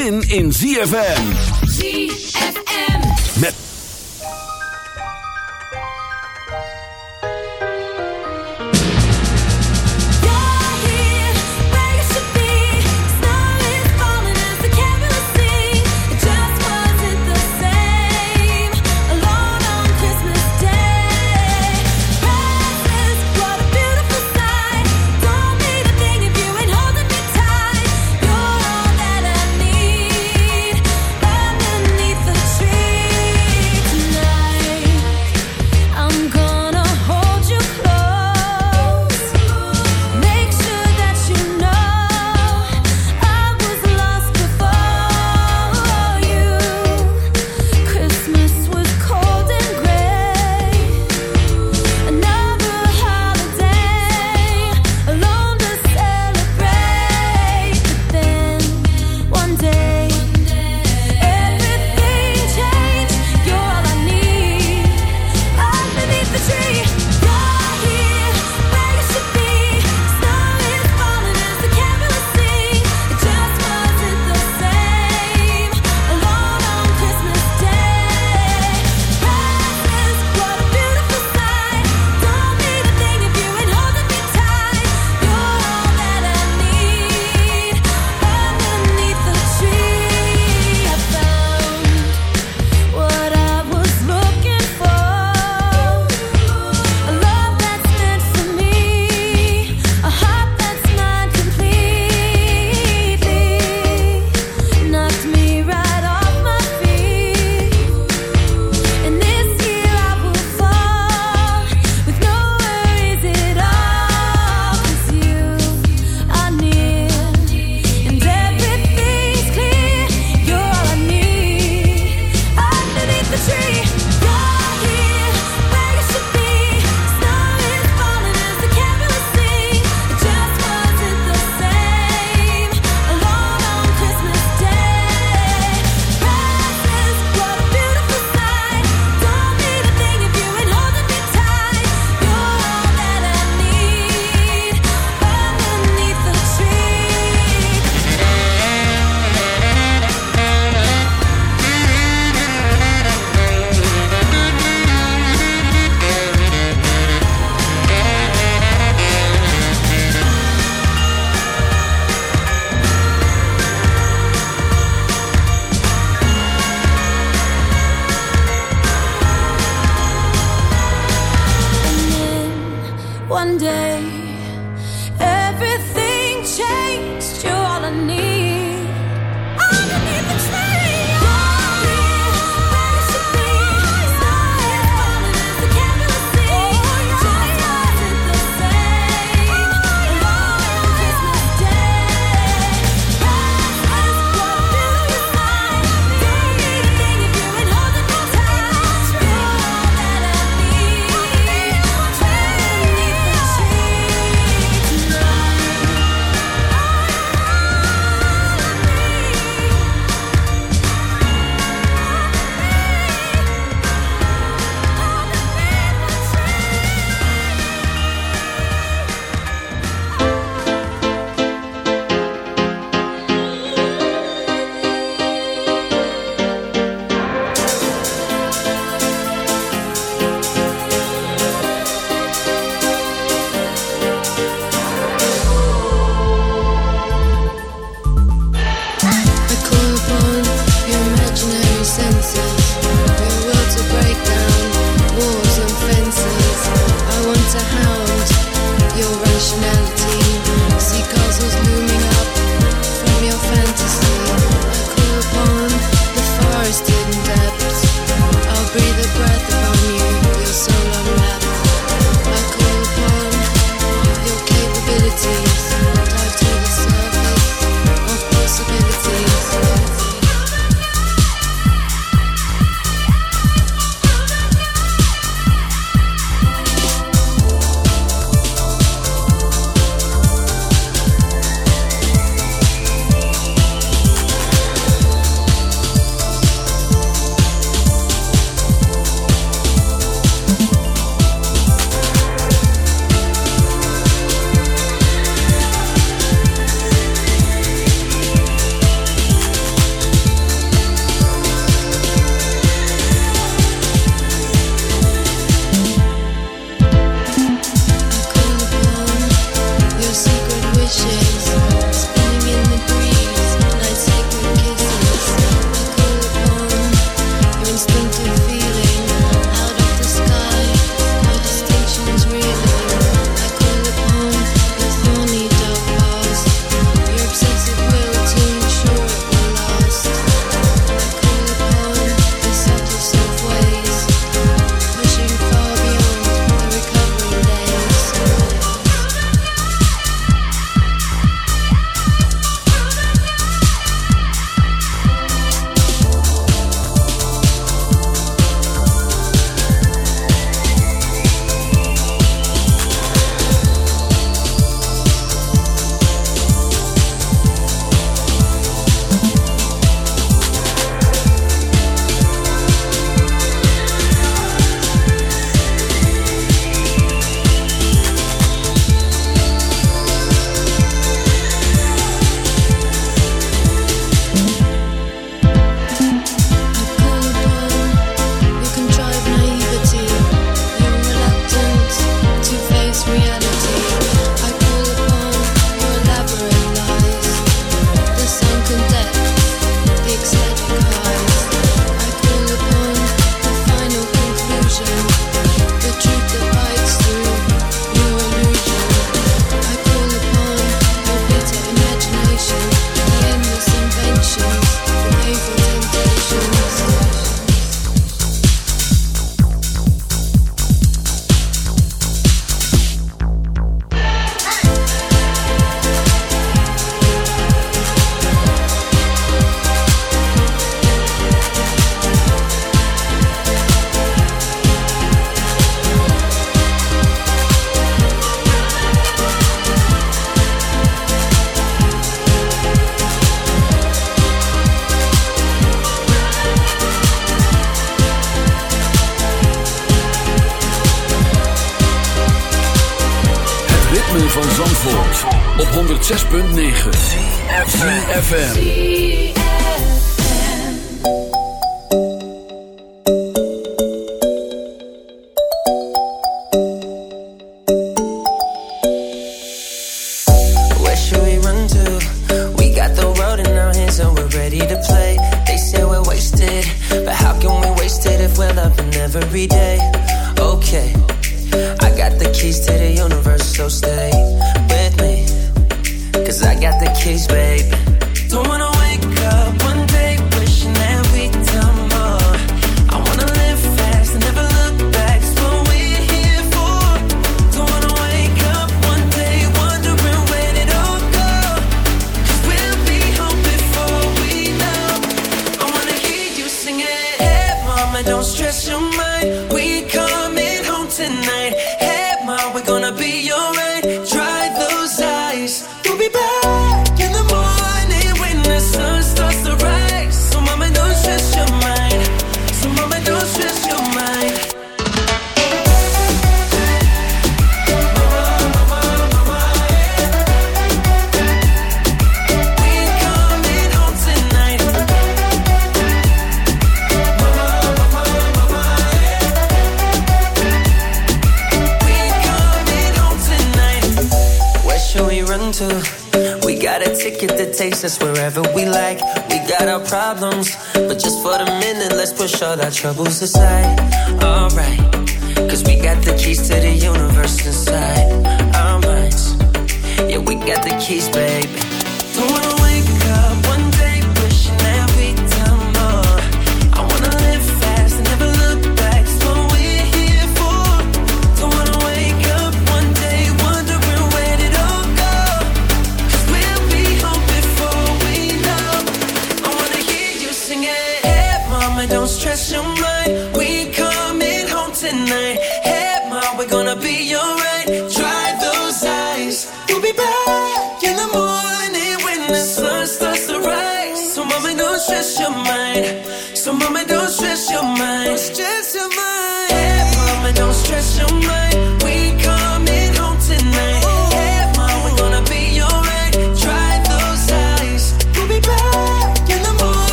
zin in ZFM. ZFM. Met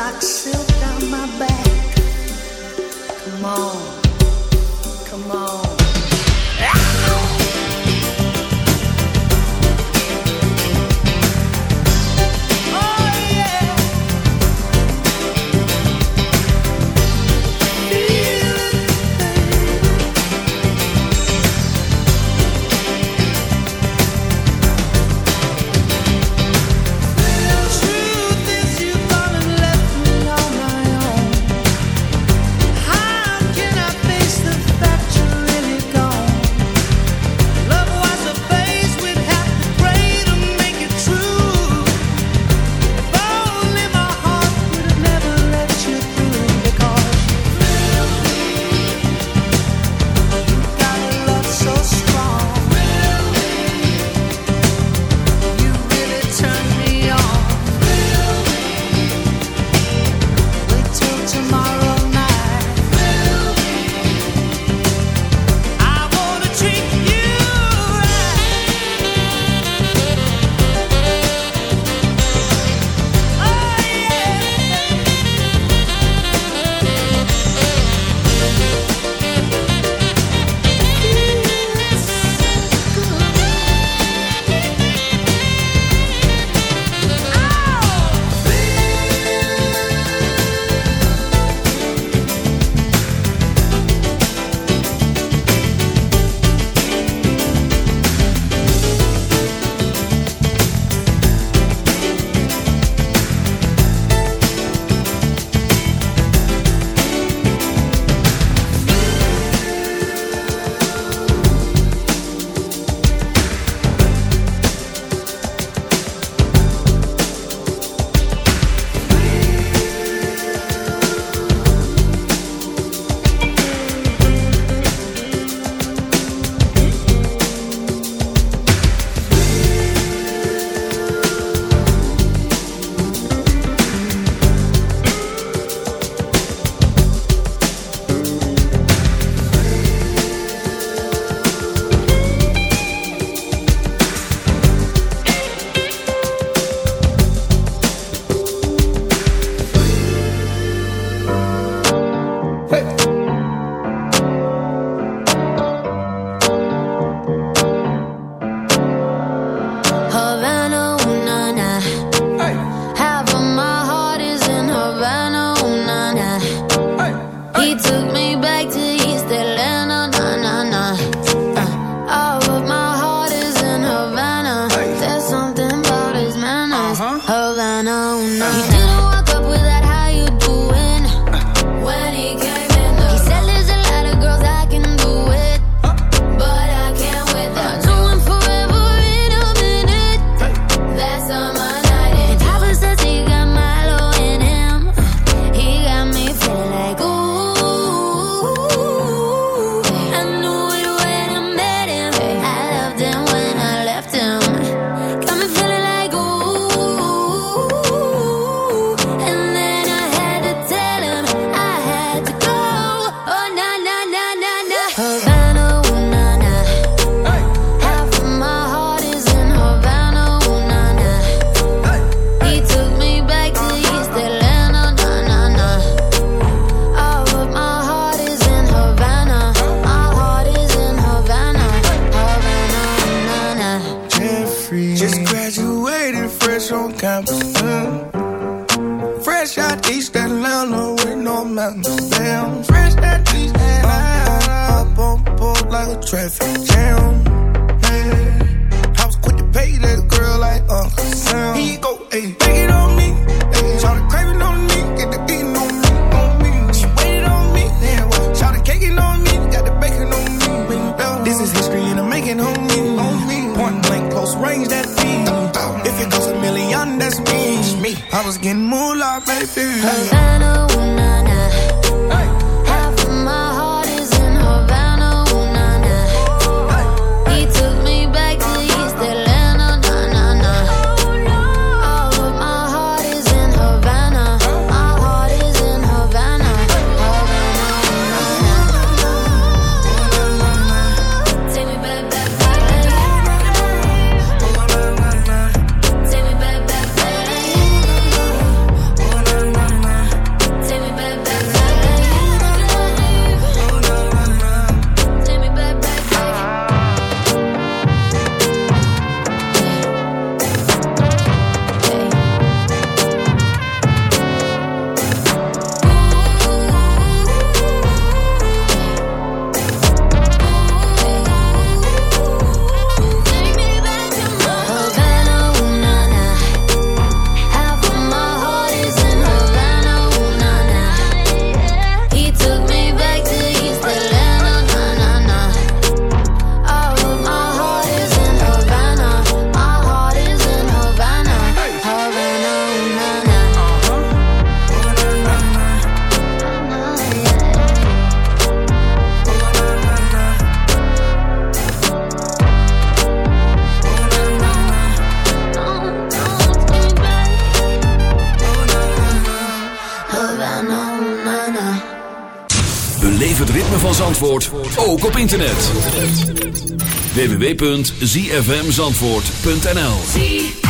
like silk. www.zfmzandvoort.nl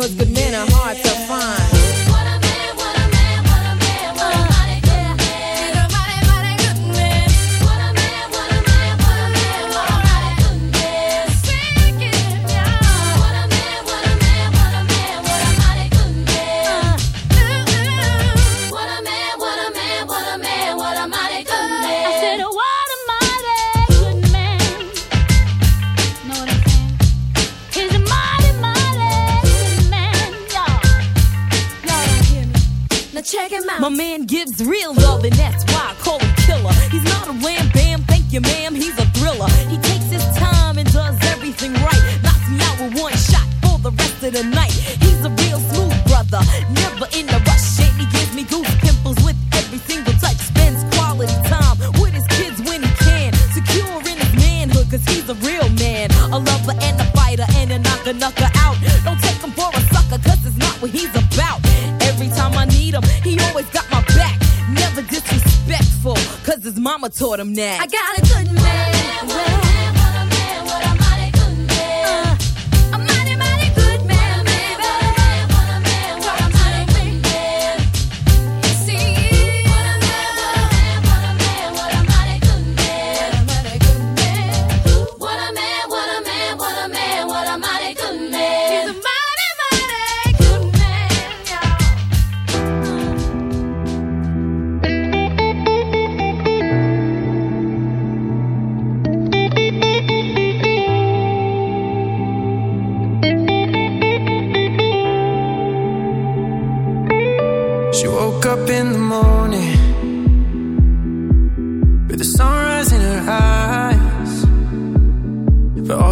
cause good men are caught him now.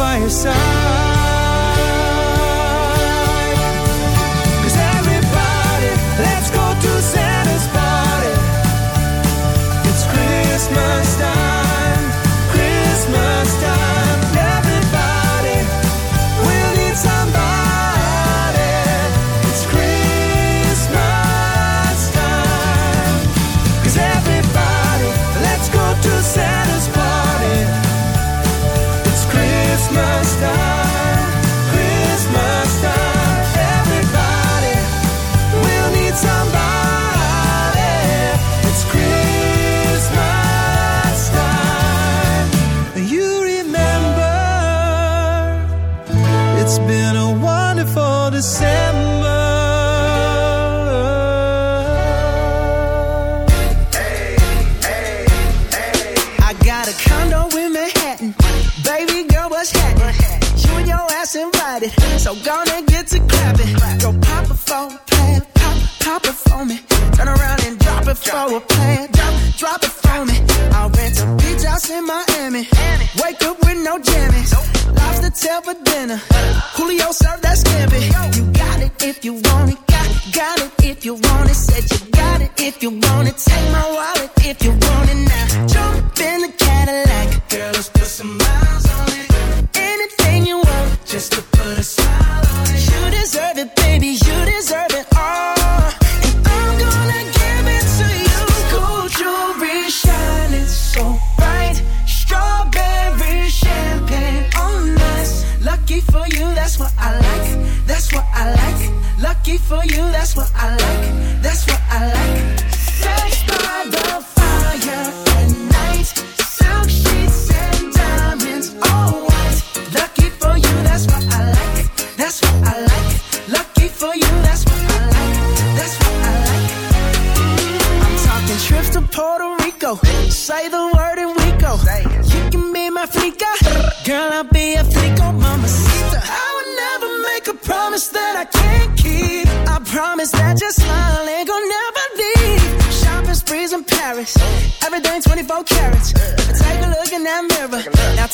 by your side.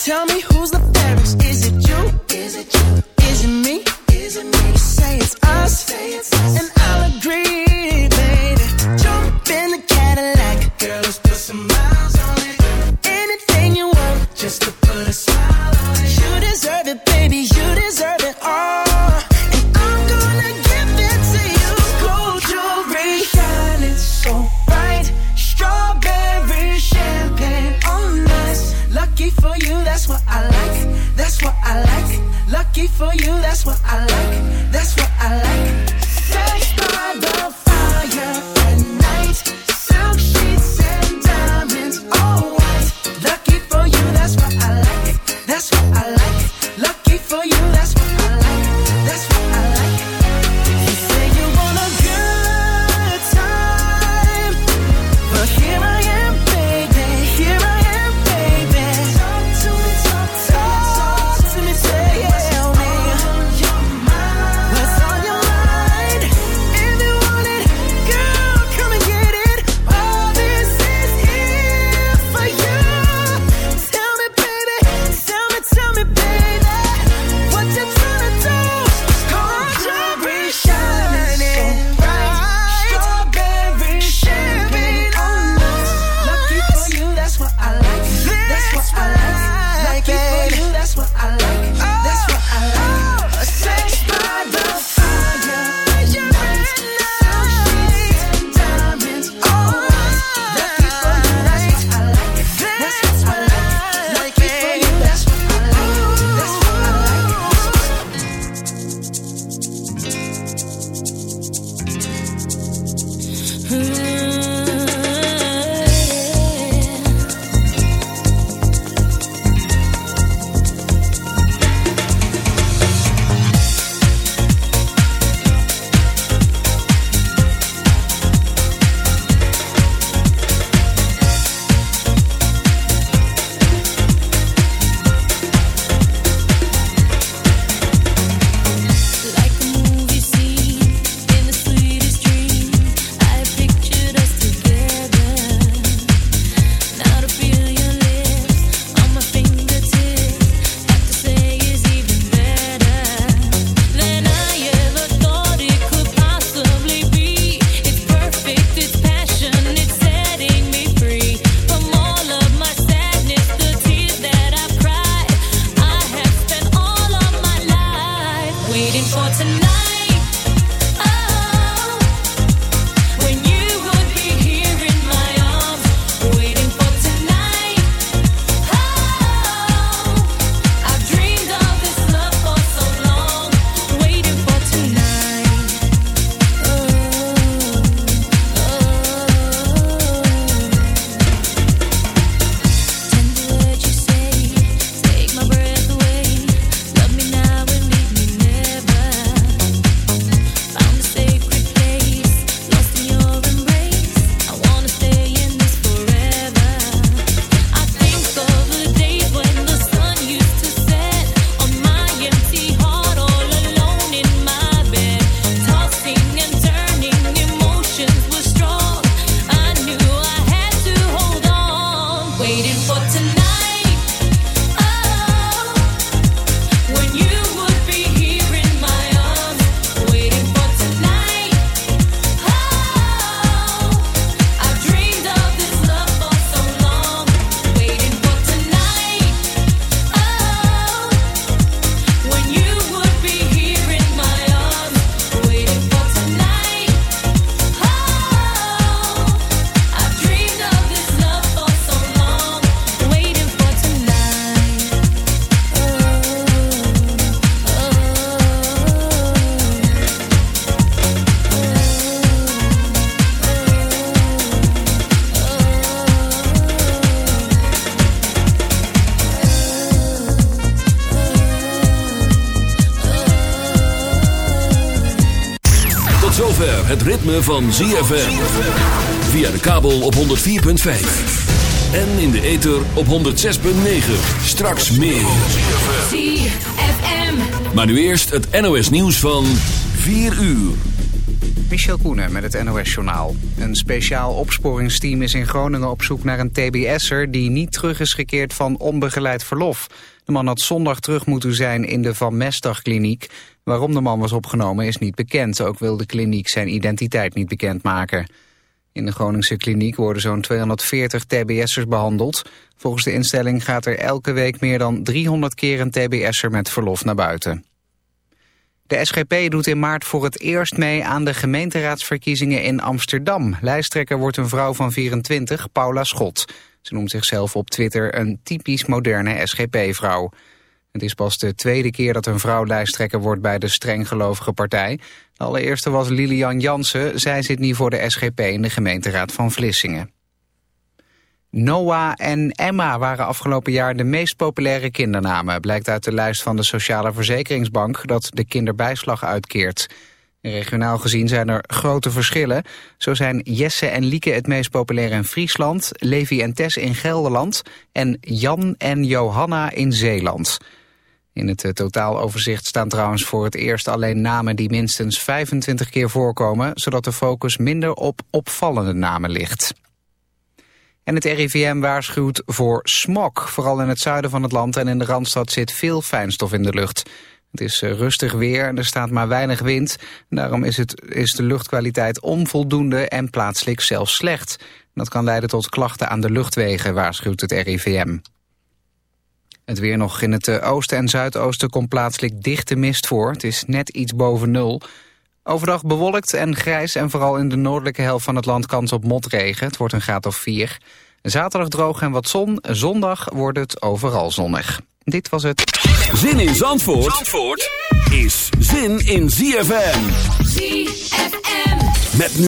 Tell me who's van ZFM. Via de kabel op 104.5. En in de ether op 106.9. Straks meer. ZFM. Maar nu eerst het NOS nieuws van 4 uur. Michel Koenen met het NOS-journaal. Een speciaal opsporingsteam is in Groningen op zoek naar een TBS'er... die niet terug is gekeerd van onbegeleid verlof. De man had zondag terug moeten zijn in de Van Mestdag-kliniek. Waarom de man was opgenomen is niet bekend. Ook wil de kliniek zijn identiteit niet bekendmaken. In de Groningse kliniek worden zo'n 240 TBS'ers behandeld. Volgens de instelling gaat er elke week meer dan 300 keer een TBS'er met verlof naar buiten. De SGP doet in maart voor het eerst mee aan de gemeenteraadsverkiezingen in Amsterdam. Lijsttrekker wordt een vrouw van 24, Paula Schot. Ze noemt zichzelf op Twitter een typisch moderne SGP-vrouw. Het is pas de tweede keer dat een vrouw lijsttrekker wordt bij de strenggelovige partij. De allereerste was Lilian Jansen. Zij zit nu voor de SGP in de gemeenteraad van Vlissingen. Noah en Emma waren afgelopen jaar de meest populaire kindernamen... blijkt uit de lijst van de Sociale Verzekeringsbank dat de kinderbijslag uitkeert. Regionaal gezien zijn er grote verschillen. Zo zijn Jesse en Lieke het meest populair in Friesland... Levi en Tess in Gelderland... en Jan en Johanna in Zeeland. In het eh, totaaloverzicht staan trouwens voor het eerst alleen namen... die minstens 25 keer voorkomen... zodat de focus minder op opvallende namen ligt. En het RIVM waarschuwt voor smog. Vooral in het zuiden van het land en in de Randstad zit veel fijnstof in de lucht. Het is eh, rustig weer en er staat maar weinig wind. Daarom is, het, is de luchtkwaliteit onvoldoende en plaatselijk zelfs slecht. Dat kan leiden tot klachten aan de luchtwegen, waarschuwt het RIVM. Het weer nog in het eh, oosten en zuidoosten komt plaatselijk dichte mist voor. Het is net iets boven nul. Overdag bewolkt en grijs en vooral in de noordelijke helft van het land kans op motregen. Het wordt een graad of 4. Zaterdag droog en wat zon. Zondag wordt het overal zonnig. Dit was het. Zin in Zandvoort, Zandvoort is zin in ZFM. ZFM. Met nu